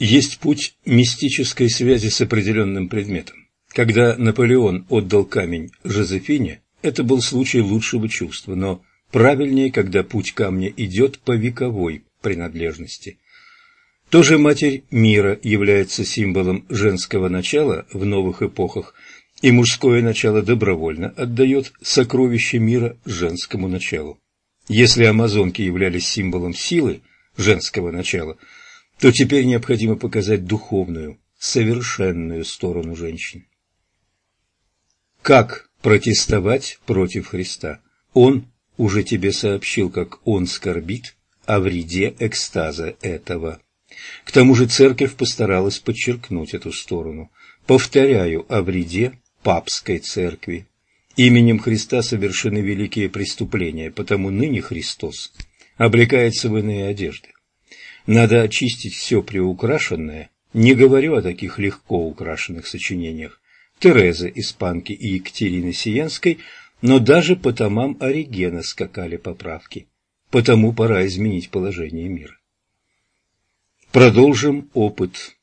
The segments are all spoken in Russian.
Есть путь мистической связи с определенным предметом. Когда Наполеон отдал камень Жозефине, это был случай лучшего чувства, но правильнее, когда путь камня идет по вековой принадлежности. Тоже Матерь мира является символом женского начала в новых эпохах, и мужское начало добровольно отдает сокровище мира женскому началу. Если амазонки являлись символом силы женского начала, то теперь необходимо показать духовную, совершенную сторону женщин. Как протестовать против Христа? Он уже тебе сообщил, как он скорбит о вреде экстаза этого. К тому же церковь постаралась подчеркнуть эту сторону. Повторяю о вреде папской церкви. Именем Христа совершены великие преступления, потому ныне Христос облекается в иные одежды. Надо очистить все приукрашенное, не говорю о таких легко украшенных сочинениях Терезы Испанки и Екатерины Сиенской, но даже по томам Оригена скакали поправки. Потому пора изменить положение мира. Продолжим опыт.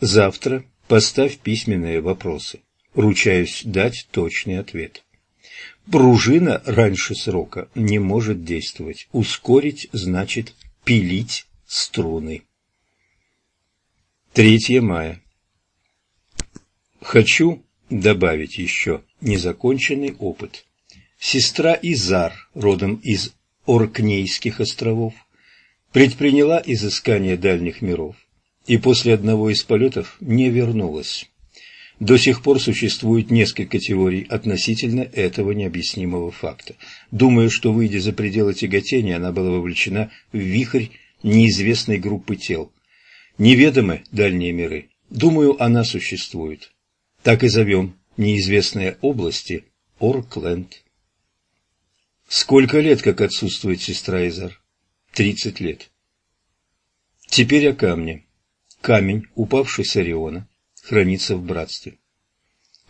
Завтра поставь письменные вопросы. Ручаюсь дать точный ответ. Пружина раньше срока не может действовать. Ускорить значит пилить струны. 3 мая. Хочу добавить еще незаконченный опыт. Сестра Изар, родом из Оркнейских островов, предприняла изыскание дальних миров и после одного из полетов не вернулась. До сих пор существует несколько теорий относительно этого необъяснимого факта. Думаю, что, выйдя за пределы тяготения, она была вовлечена в вихрь неизвестной группы тел. Неведомы дальние миры. Думаю, она существует. Так и зовем неизвестные области Оркленд. Сколько лет, как отсутствует сестра Изар? Тридцать лет. Теперь о камне. Камень, упавший с Ориона, хранится в братстве.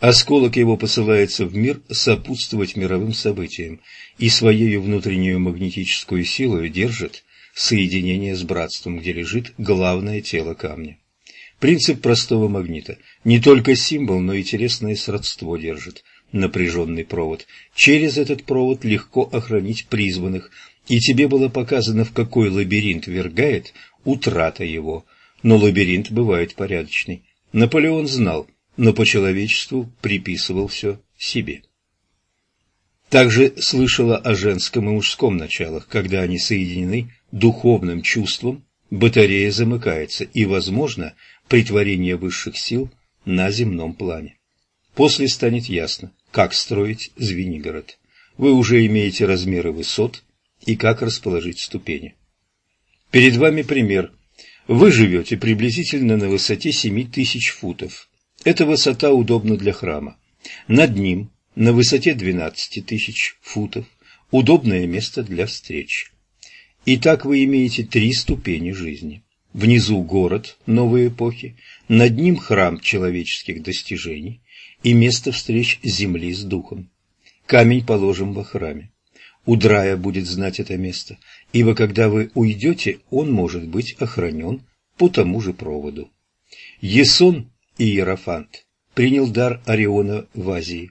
Осколок его посылается в мир сопутствовать мировым событиям и своей внутреннюю магнетическую силу держит соединение с братством, где лежит главное тело камня. Принцип простого магнита. Не только символ, но и телесное сродство держит напряженный провод. Через этот провод легко охранить призванных, и тебе было показано, в какой лабиринт вергает утрата его. Но лабиринт бывает порядочный. Наполеон знал, но по человечеству приписывал все себе. Также слышала о женском и мужском началах, когда они соединены духовным чувством, батарея замыкается, и, возможно, притворение высших сил на земном плане. После станет ясно, как строить Звенигород. Вы уже имеете размеры высот и как расположить ступени. Перед вами пример. Вы живете приблизительно на высоте 7 тысяч футов. Эта высота удобна для храма. Над ним, на высоте 12 тысяч футов, удобное место для встреч. Итак, вы имеете три ступени жизни. Внизу город новой эпохи, над ним храм человеческих достижений и место встреч земли с духом. Камень положим во храме. Удрая будет знать это место, ибо когда вы уйдете, он может быть охранен по тому же проводу. Есон и Иерофант принял дар Ориона в Азии.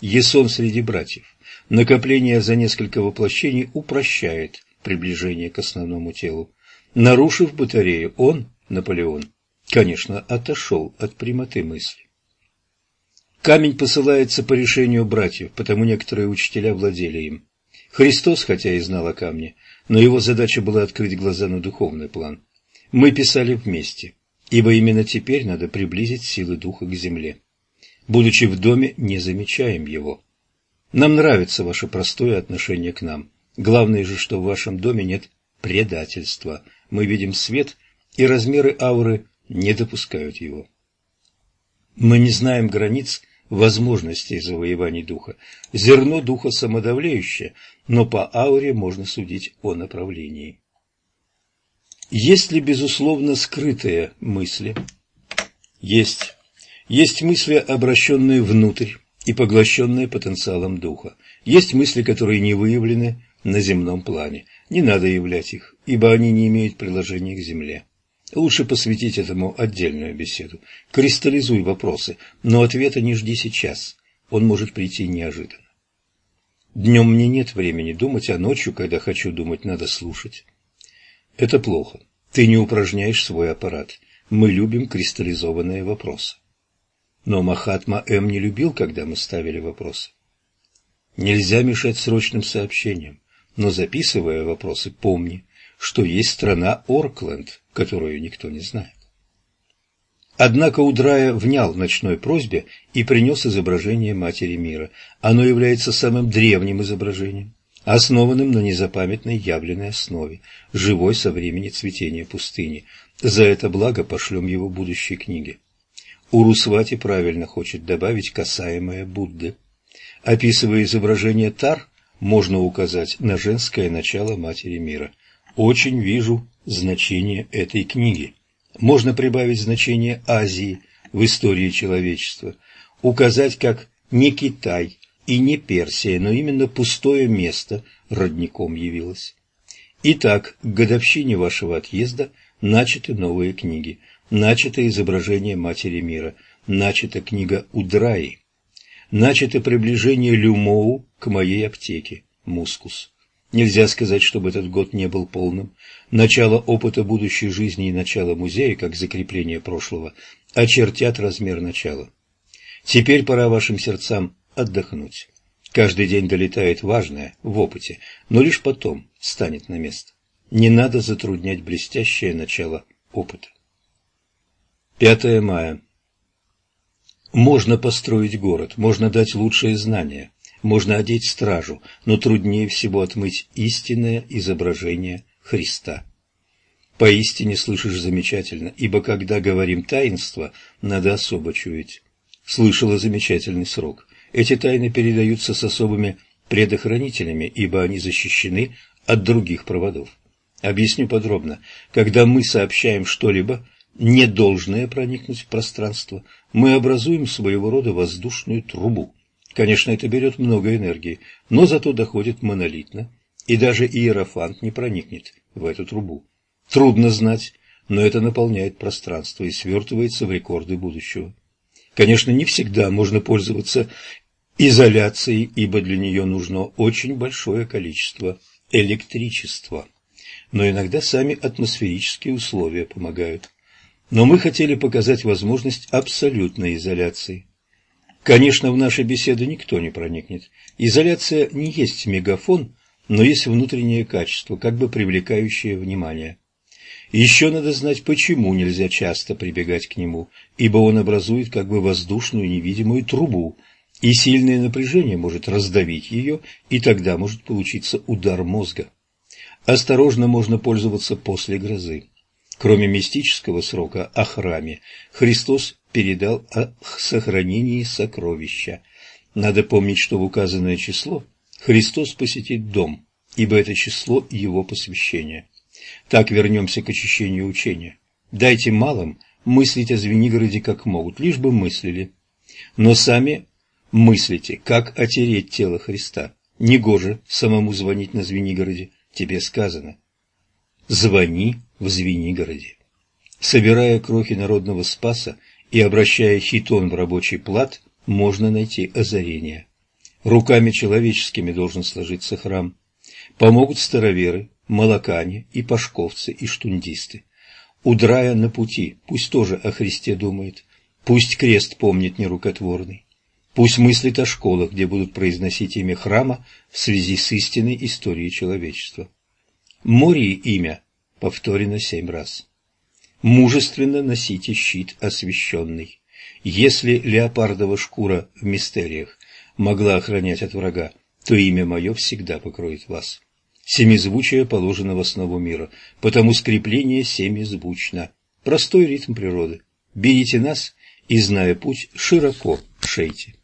Есон среди братьев. Накопление за несколько воплощений упрощает приближение к основному телу. Нарушив батарею, он, Наполеон, конечно, отошел от прямоты мысли. Камень посылается по решению братьев, потому некоторые учителя владели им. Христос, хотя и знал о камне, но его задача была открыть глаза на духовный план. Мы писали вместе, ибо именно теперь надо приблизить силы духа к земле. Будучи в доме, не замечаем его. Нам нравится ваше простое отношение к нам. Главное же, что в вашем доме нет предательства. Мы видим свет, и размеры ауры не допускают его. Мы не знаем границ возможностей завоеваний духа. Зерно духа самодавлеющее, но по ауре можно судить о направлении. Есть ли, безусловно, скрытые мысли? Есть. Есть мысли, обращенные внутрь и поглощенные потенциалом духа. Есть мысли, которые не выявлены на земном плане. Не надо являть их, ибо они не имеют приложения к земле. Лучше посвятить этому отдельную беседу. Кристаллизуй вопросы, но ответа не жди сейчас. Он может прийти неожиданно. Днем мне нет времени думать, а ночью, когда хочу думать, надо слушать. Это плохо. Ты не упражняешь свой аппарат. Мы любим кристаллизованные вопросы. Но Махатма М. не любил, когда мы ставили вопросы. Нельзя мешать срочным сообщениям, но записывая вопросы, помни, что есть страна Оркленд, которую никто не знает. Однако Удрая внял ночной просьбе и принес изображение Матери Мира. Оно является самым древним изображением, основанным на незапамятной явленной основе, живой со времени цветения пустыни. За это благо пошлем его будущей книге. Урусвати правильно хочет добавить касаемое Будды. Описывая изображение Тар, можно указать на женское начало Матери Мира. Очень вижу значение этой книги. Можно прибавить значение Азии в истории человечества, указать как не Китай и не Персия, но именно пустое место родником явилось. Итак, к годовщине вашего отъезда начаты новые книги, начато изображение Матери Мира, начата книга Удраи, начато приближение Люмоу к моей аптеке, Мускус. Нельзя сказать, чтобы этот год не был полным. Начало опыта будущей жизни и начало музея, как закрепление прошлого, очертят размер начала. Теперь пора вашим сердцам отдохнуть. Каждый день долетает важное в опыте, но лишь потом станет на место. Не надо затруднять блестящее начало опыта. 5 мая. Можно построить город, можно дать лучшие знания, можно одеть стражу, но труднее всего отмыть истинное изображение Христа. Поистине слышишь замечательно, ибо когда говорим таинство, надо особо чуять. Слышала замечательный срок. Эти тайны передаются с особыми предохранителями, ибо они защищены от других проводов. Объясню подробно. Когда мы сообщаем что-либо, не должное проникнуть в пространство, мы образуем своего рода воздушную трубу. Конечно, это берет много энергии, но зато доходит монолитно, и даже иерофант не проникнет в эту трубу. Трудно знать, но это наполняет пространство и свертывается в рекорды будущего. Конечно, не всегда можно пользоваться изоляцией, ибо для нее нужно очень большое количество электричества. Но иногда сами атмосферические условия помогают. Но мы хотели показать возможность абсолютной изоляции. Конечно, в наши беседы никто не проникнет. Изоляция не есть мегафон, но есть внутреннее качество, как бы привлекающее внимание. Еще надо знать, почему нельзя часто прибегать к нему, ибо он образует как бы воздушную невидимую трубу, и сильное напряжение может раздавить ее, и тогда может получиться удар мозга. Осторожно можно пользоваться после грозы. Кроме мистического срока о храме, Христос передал о сохранении сокровища. Надо помнить, что в указанное число Христос посетит дом, ибо это число его посвящения. Так вернемся к очищению учения. Дайте малым мыслить о Звенигороде как могут, лишь бы мыслили. Но сами мыслите, как отереть тело Христа. Негоже самому звонить на Звенигороде, тебе сказано. Звони в Звенигороде. Собирая крохи народного спаса и обращая хитон в рабочий плат, можно найти озарение. Руками человеческими должен сложиться храм. Помогут староверы, молокане и пашковцы и штундисты. Удрая на пути, пусть тоже о Христе думает, пусть крест помнит нерукотворный. Пусть мыслит о школах, где будут произносить имя храма в связи с истинной историей человечества. Мории имя повторено семь раз. Мужественно носите щит освященный. Если леопардова шкура в мистериях могла охранять от врага, то имя мое всегда покроет вас. Семизвучие положено в основу мира, потому скрепление семизвучно. Простой ритм природы. Берите нас и, зная путь, широко шейте.